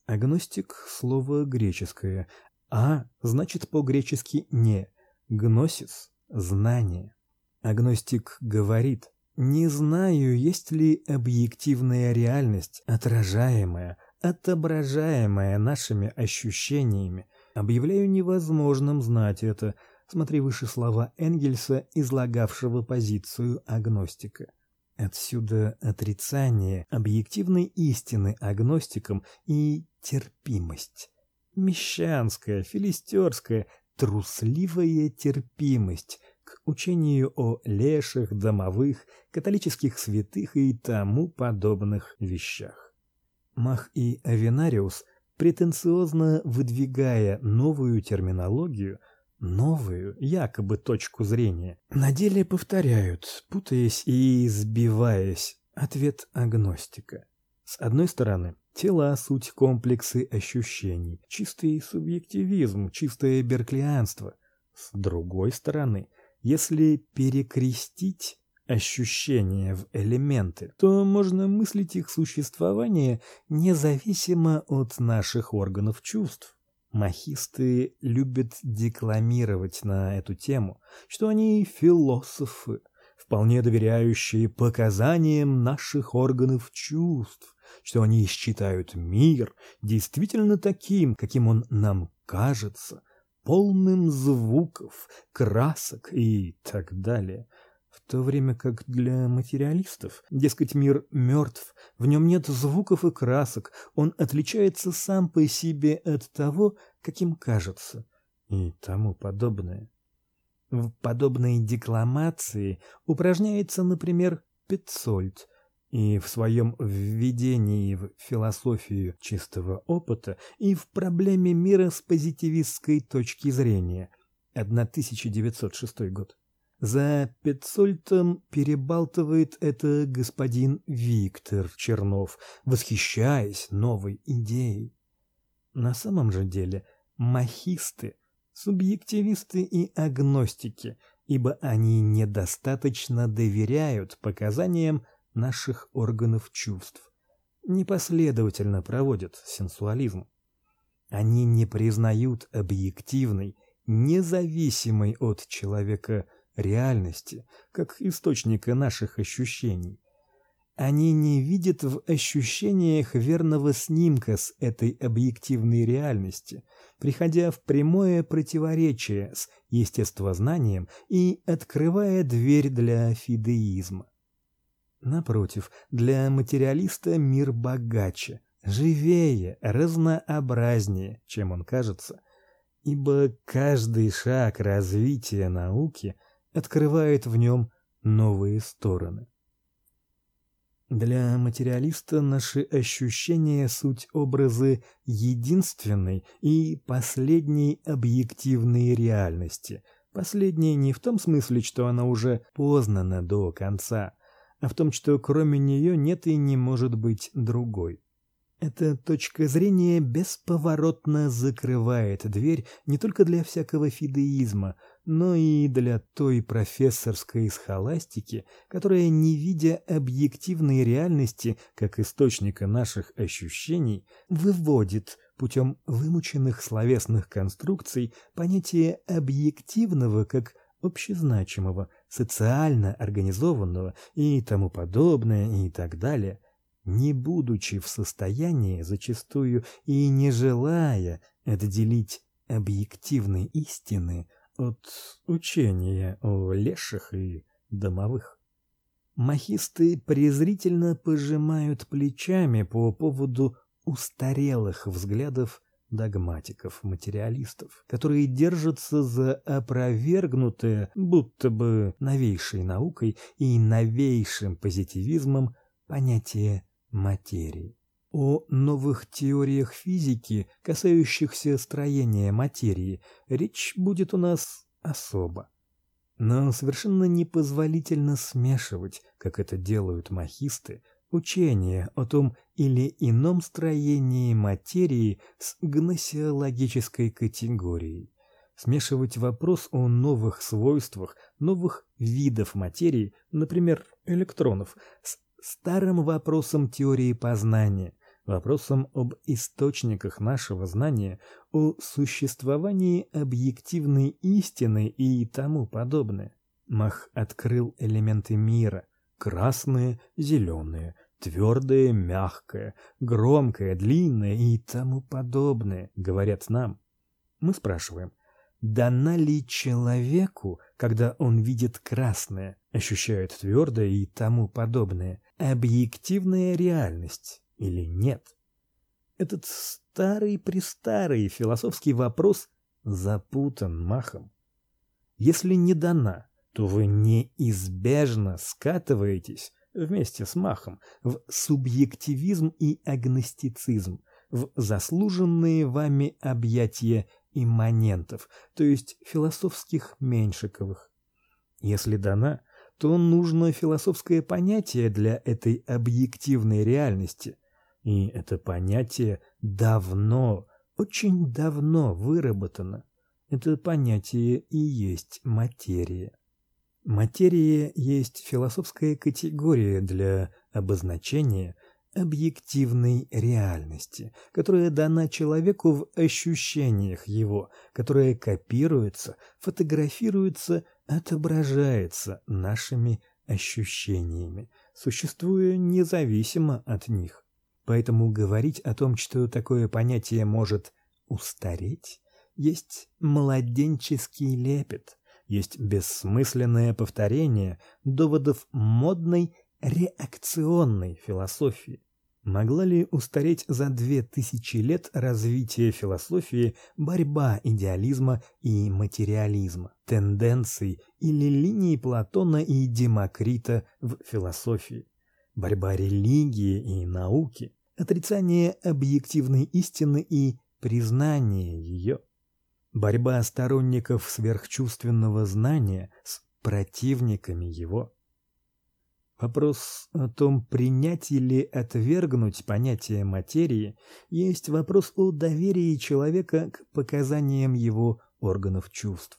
Агностик слово греческое, а значит по-гречески не. Гносис знание. Агностик говорит: "Не знаю, есть ли объективная реальность, отражаемая, отображаемая нашими ощущениями. Объявляю невозможным знать это". Смотри выше слова Энгельса, излагавшего позицию агностика. Отсюда отрицание объективной истины агностикам и терпимость. Мещанская, филистерская, трусливая терпимость к учению о леших, домовых, католических святых и тому подобных вещах. Мах и Авенариус, претенциозно выдвигая новую терминологию, новую, якобы точку зрения, на деле повторяют, путаясь и сбиваясь, ответ агностика. С одной стороны, тела суть комплексы ощущений, чистый субъективизм, чистое берклианство. С другой стороны, если перекрестить ощущения в элементы, то можно мыслить их существование независимо от наших органов чувств. Махисты любят декламировать на эту тему, что они философы, вполне доверяющие показаниям наших органов чувств, что они считают мир действительно таким, каким он нам кажется, полным звуков, красок и так далее – в то время как для материалистов, дескать, мир мертв, в нем нет звуков и красок, он отличается сам по себе от того, каким кажется, и тому подобное. В подобной декламации упражняется, например, Петцольд, и в своем введении в философию чистого опыта, и в проблеме мира с позитивистской точки зрения. 1906 год. За Петцольтом перебалтывает это господин Виктор Чернов, восхищаясь новой идеей. На самом же деле махисты, субъективисты и агностики, ибо они недостаточно доверяют показаниям наших органов чувств. Непоследовательно проводят сенсуализм. Они не признают объективной, независимой от человека реальности, как источника наших ощущений. Они не видят в ощущениях верного снимка с этой объективной реальности, приходя в прямое противоречие с естествознанием и открывая дверь для фидеизма. Напротив, для материалиста мир богаче, живее, разнообразнее, чем он кажется, ибо каждый шаг развития науки – открывает в нем новые стороны. Для материалиста наши ощущения суть образы единственной и последней объективной реальности. Последней не в том смысле, что она уже познана до конца, а в том, что кроме нее нет и не может быть другой. Эта точка зрения бесповоротно закрывает дверь не только для всякого фидеизма, но и для той профессорской схоластики, которая, не видя объективной реальности как источника наших ощущений, выводит путем вымученных словесных конструкций понятие объективного как общезначимого, социально организованного и тому подобное и так далее, не будучи в состоянии зачастую и не желая отделить объективной истины от учения о леших и домовых. Махисты презрительно пожимают плечами по поводу устарелых взглядов догматиков-материалистов, которые держатся за опровергнутое, будто бы новейшей наукой и новейшим позитивизмом понятие материи. О новых теориях физики, касающихся строения материи, речь будет у нас особо. Но совершенно непозволительно смешивать, как это делают махисты, учение о том или ином строении материи с гносеологической категорией. Смешивать вопрос о новых свойствах, новых видов материи, например, электронов, с старым вопросом теории познания, вопросом об источниках нашего знания, о существовании объективной истины и тому подобное. Мах открыл элементы мира: красные, зеленые, твердое, мягкое, громкое, длинное и тому подобное, говорят нам. Мы спрашиваем: дана ли человеку, когда он видит красное, ощущает твердое и тому подобное, объективная реальность? Или нет? Этот старый-престарый философский вопрос запутан махом. Если не дана, то вы неизбежно скатываетесь вместе с махом в субъективизм и агностицизм, в заслуженные вами объятия имманентов, то есть философских меньшиковых. Если дана, то нужно философское понятие для этой объективной реальности, и это понятие давно, очень давно выработано. Это понятие и есть материя. Материя есть философская категория для обозначения объективной реальности, которая дана человеку в ощущениях его, которая копируется, фотографируется, отображается нашими ощущениями, существуя независимо от них. Поэтому говорить о том, что такое понятие может устареть, есть младенческий лепет, есть бессмысленное повторение доводов модной реакционной философии. Могла ли устареть за две тысячи лет развития философии борьба идеализма и материализма, тенденций или линий Платона и Демокрита в философии? Борьба религии и науки, отрицание объективной истины и признание ее, борьба сторонников сверхчувственного знания с противниками его. Вопрос о том, принять или отвергнуть понятие материи, есть вопрос о доверии человека к показаниям его органов чувств.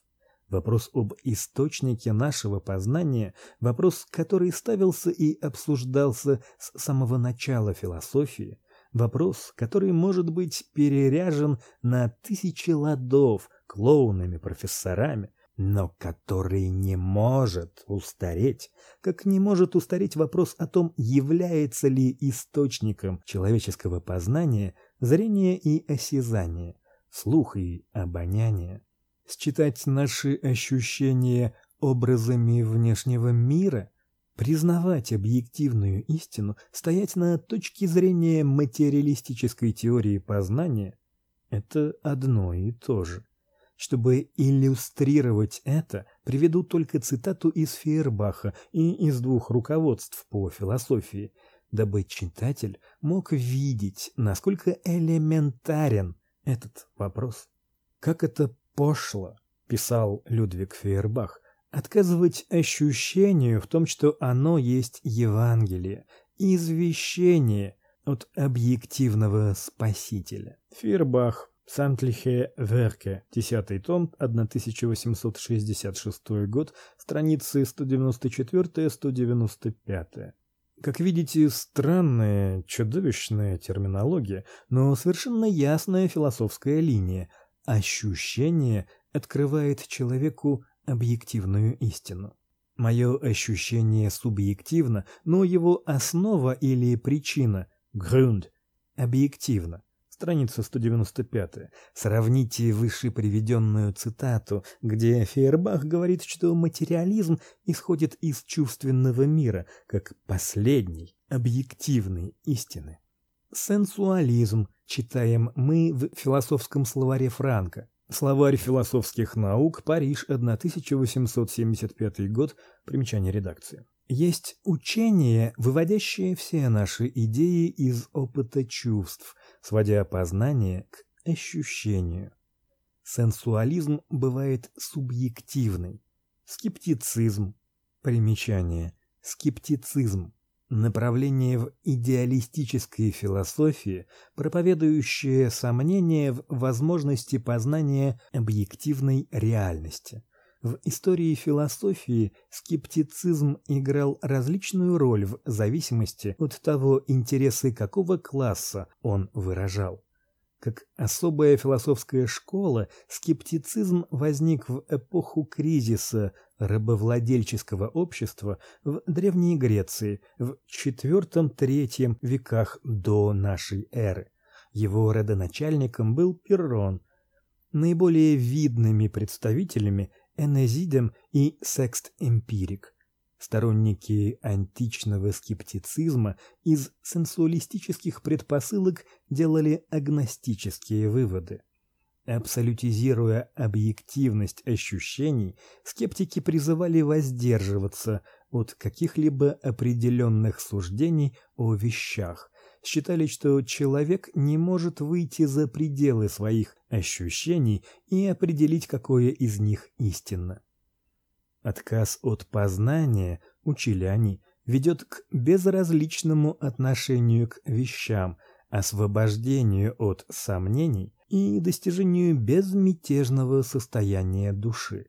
Вопрос об источнике нашего познания, вопрос, который ставился и обсуждался с самого начала философии, вопрос, который может быть переряжен на тысячи ладов клоунами, профессорами, но который не может устареть, как не может устареть вопрос о том, является ли источником человеческого познания зрение и осязание, слух и обоняние считать наши ощущения образами внешнего мира, признавать объективную истину, стоять на точке зрения материалистической теории познания это одно и то же. Чтобы иллюстрировать это, приведу только цитату из Фейербаха и из двух руководств по философии, дабы читатель мог видеть, насколько элементарен этот вопрос. Как это пошло, писал Людвиг Фейербах, отказывать ощущению в том, что оно есть Евангелие, извещение от объективного Спасителя. Фейербах Sämtliche Werke, 10 том, 1866 год, страницы 194-195. Как видите, странная, чудовищная терминология, но совершенно ясная философская линия. Ощущение открывает человеку объективную истину. Мое ощущение субъективно, но его основа или причина Grund объективна. Страница 195. Сравните выше приведенную цитату, где Фейербах говорит, что материализм исходит из чувственного мира, как последней объективной истины. Сенсуализм читаем мы в философском словаре Франка. Словарь философских наук, Париж, 1875 год, примечание редакции. Есть учение, выводящее все наши идеи из опыта чувств – сводя познание к ощущению. Сенсуализм бывает субъективный. Скептицизм. Примечание. Скептицизм направление в идеалистической философии, проповедующее сомнение в возможности познания объективной реальности. В истории философии скептицизм играл различную роль в зависимости от того, интересы какого класса он выражал. Как особая философская школа, скептицизм возник в эпоху кризиса рабовладельческого общества в Древней Греции в IV-III веках до нашей эры. Его родоначальником был Пиррон. Наиболее видными представителями Энезидем и Секст-эмпирик. Сторонники античного скептицизма из сенсуалистических предпосылок делали агностические выводы. Абсолютизируя объективность ощущений, скептики призывали воздерживаться от каких-либо определенных суждений о вещах, считали, что человек не может выйти за пределы своих ощущений и определить, какое из них истинно. Отказ от познания, учили они, ведет к безразличному отношению к вещам, освобождению от сомнений и достижению безмятежного состояния души,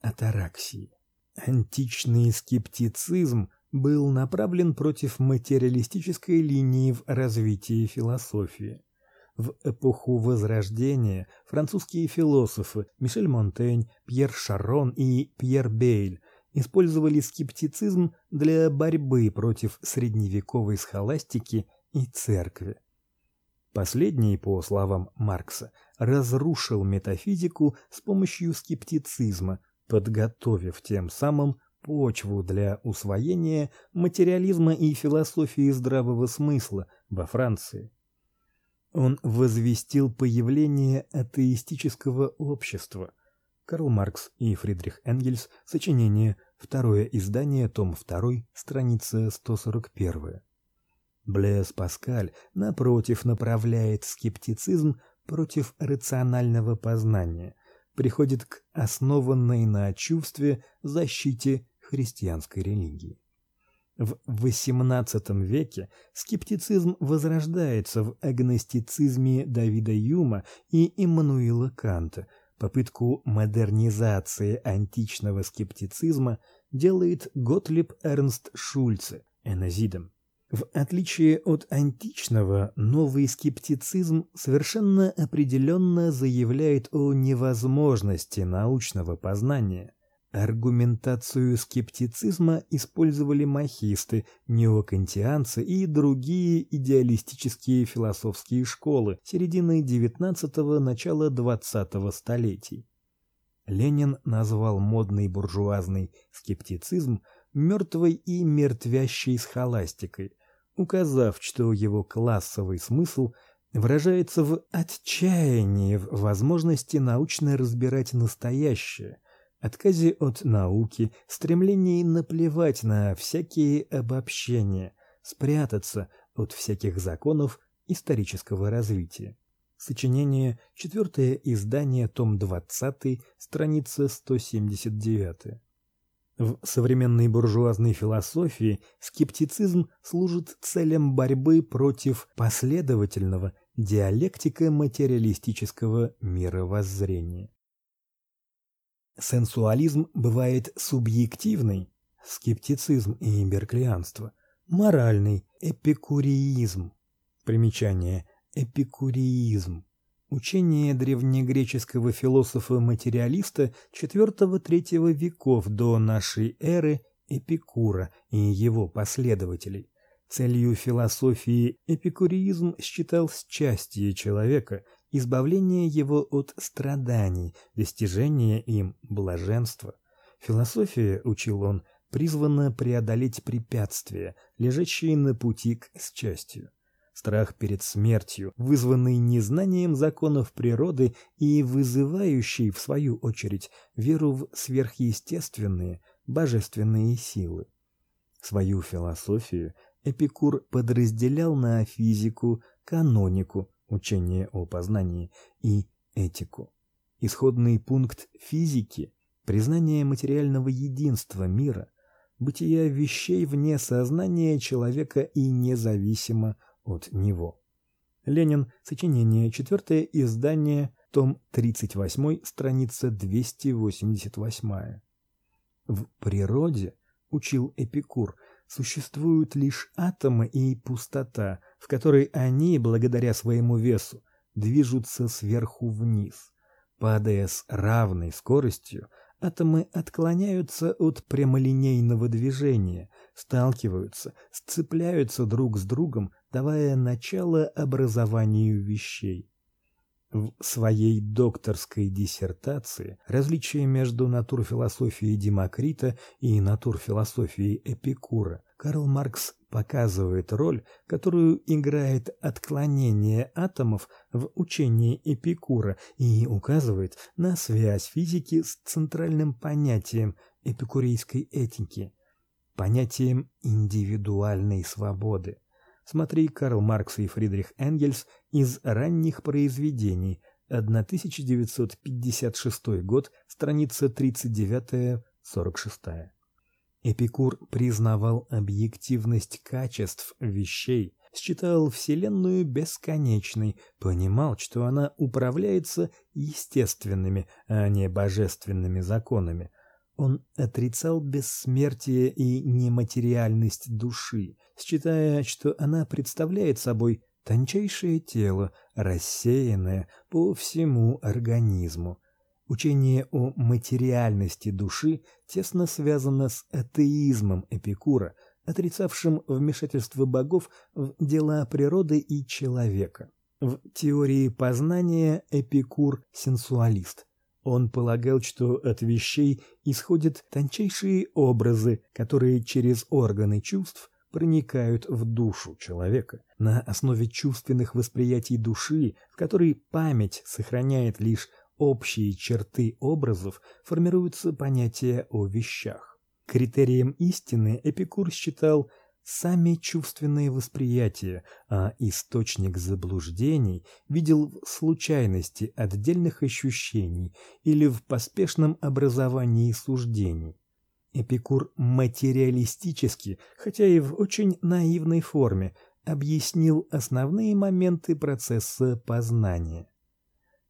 атараксии. Античный скептицизм был направлен против материалистической линии в развитии философии. В эпоху Возрождения французские философы Мишель Монтень, Пьер Шарон и Пьер Бейль использовали скептицизм для борьбы против средневековой схоластики и церкви. Последний, по словам Маркса, разрушил метафизику с помощью скептицизма, подготовив тем самым почву для усвоения материализма и философии здравого смысла во Франции. Он возвестил появление атеистического общества. Карл Маркс и Фридрих Энгельс. Сочинение. Второе издание, том 2, страница 141. Блес Паскаль напротив направляет скептицизм против рационального познания, приходит к основанной на чувстве защите христианской религии. В XVIII веке скептицизм возрождается в агностицизме Давида Юма и Иммануила Канта. Попытку модернизации античного скептицизма делает Готлиб Эрнст Шульце Энозидом. В отличие от античного, новый скептицизм совершенно определенно заявляет о невозможности научного познания. Аргументацию скептицизма использовали махисты, неокантианцы и другие идеалистические философские школы середины XIX – начала XX столетий. Ленин назвал модный буржуазный скептицизм мертвой и мертвящей схоластикой, указав, что его классовый смысл выражается в отчаянии в возможности научно разбирать настоящее, отказе от науки, стремлении наплевать на всякие обобщения, спрятаться от всяких законов исторического развития. Сочинение, четвертое издание, том 20, страница 179. В современной буржуазной философии скептицизм служит целям борьбы против последовательного, диалектика материалистического мировоззрения. Сенсуализм бывает субъективный, скептицизм и берклианство, моральный эпикуреизм. Примечание: эпикуреизм Учение древнегреческого философа-материалиста IV-III веков до нашей эры Эпикура и его последователей. Целью философии эпикуризм считал счастье человека, избавление его от страданий, достижение им блаженства. Философия, учил он, призвана преодолеть препятствия, лежащие на пути к счастью. Страх перед смертью, вызванный незнанием законов природы и вызывающий в свою очередь веру в сверхъестественные, божественные силы. Свою философию Эпикур подразделял на физику, канонику, учение о познании и этику. Исходный пункт физики признание материального единства мира, бытия вещей вне сознания человека и независимо от него. Ленин. Сочинение. Четвертое издание. Том 38, страница 288. В природе, учил Эпикур, существуют лишь атомы и пустота, в которой они, благодаря своему весу, движутся сверху вниз. Падая с равной скоростью, атомы отклоняются от прямолинейного движения, сталкиваются, сцепляются друг с другом, давая начало образованию вещей. В своей докторской диссертации Различие между натурфилософией Демокрита и натурфилософией Эпикура Карл Маркс показывает роль, которую играет отклонение атомов в учении Эпикура и указывает на связь физики с центральным понятием эпикурейской этики понятием индивидуальной свободы. Смотри Карл Маркс и Фридрих Энгельс из ранних произведений. 1956 год, страница 39-46. Эпикур признавал объективность качеств вещей, считал вселенную бесконечной, понимал, что она управляется естественными, а не божественными законами, он отрицал бессмертие и нематериальность души, считая, что она представляет собой тончайшее тело, рассеянное по всему организму. Учение о материальности души тесно связано с атеизмом Эпикура, отрицавшим вмешательство богов в дела природы и человека. В теории познания Эпикур сенсуалист. Он полагал, что от вещей исходят тончайшие образы, которые через органы чувств проникают в душу человека. На основе чувственных восприятий души, в которой память сохраняет лишь общие черты образов, формируется понятие о вещах. Критерием истины Эпикур считал сами чувственные восприятия, а источник заблуждений видел в случайности отдельных ощущений или в поспешном образовании суждений. Эпикур материалистически, хотя и в очень наивной форме, объяснил основные моменты процесса познания.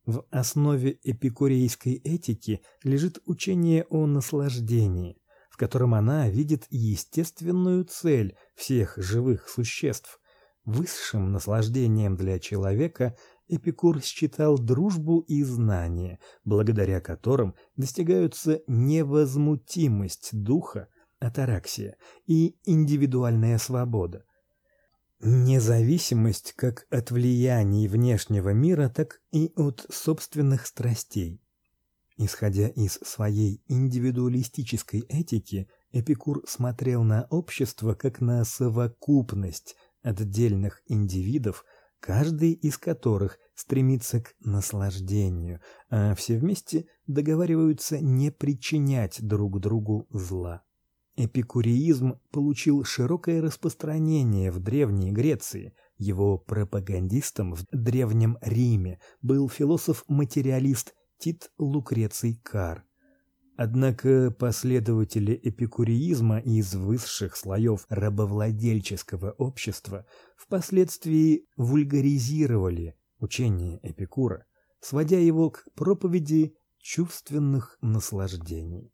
В основе эпикурейской этики лежит учение о наслаждении – котором она видит естественную цель всех живых существ. Высшим наслаждением для человека Эпикур считал дружбу и знание, благодаря которым достигаются невозмутимость духа, атараксия и индивидуальная свобода. Независимость как от влияний внешнего мира, так и от собственных страстей. Исходя из своей индивидуалистической этики, Эпикур смотрел на общество как на совокупность отдельных индивидов, каждый из которых стремится к наслаждению, а все вместе договариваются не причинять друг другу зла. Эпикуреизм получил широкое распространение в древней Греции. Его пропагандистом в древнем Риме был философ-материалист Тит Лукреций Кар. Однако последователи эпикуреизма из высших слоев рабовладельческого общества впоследствии вульгаризировали учение Эпикура, сводя его к проповеди чувственных наслаждений.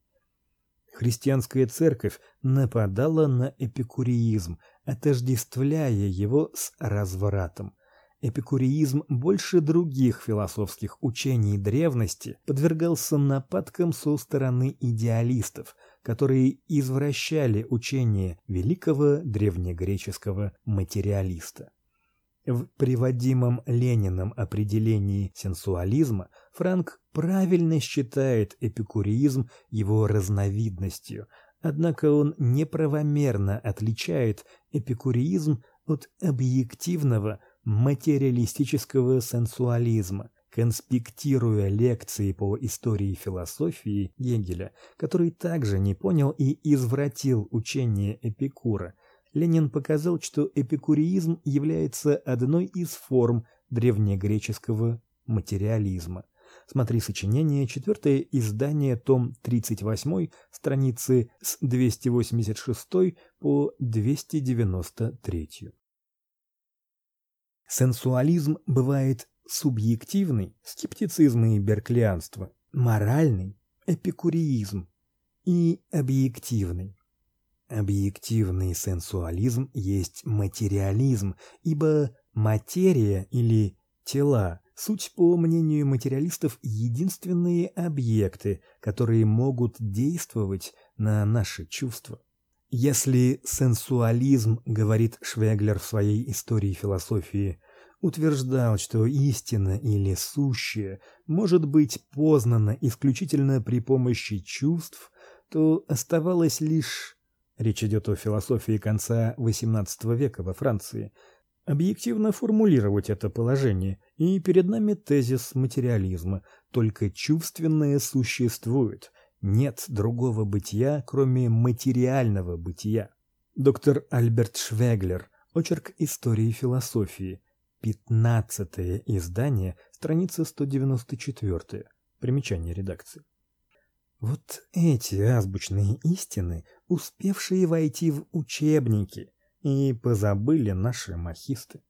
Христианская церковь нападала на эпикуреизм, отождествляя его с развратом. Эпикуреизм больше других философских учений древности подвергался нападкам со стороны идеалистов, которые извращали учение великого древнегреческого материалиста. В приводимом Лениным определении сенсуализма Франк правильно считает эпикуризм его разновидностью, однако он неправомерно отличает эпикуризм от объективного материалистического сенсуализма, конспектируя лекции по истории философии Гегеля, который также не понял и извратил учение Эпикура – Ленин показал, что эпикуреизм является одной из форм древнегреческого материализма. Смотри сочинение, четвертое издание, том 38, страницы с 286 по 293. Сенсуализм бывает субъективный, скептицизм и берклианство, моральный, эпикуреизм и объективный, Объективный сенсуализм есть материализм, ибо материя или тела суть, по мнению материалистов, единственные объекты, которые могут действовать на наши чувства. Если сенсуализм, говорит Швеглер в своей истории философии, утверждал, что истина или сущее может быть познано исключительно при помощи чувств, то оставалось лишь Речь идет о философии конца XVIII века во Франции. Объективно формулировать это положение, и перед нами тезис материализма: только чувственное существует, нет другого бытия, кроме материального бытия. Доктор Альберт Швеглер. Очерк истории философии. 15 издание, страница 194. Примечание редакции. Вот эти азбучные истины, успевшие войти в учебники, и позабыли наши махисты.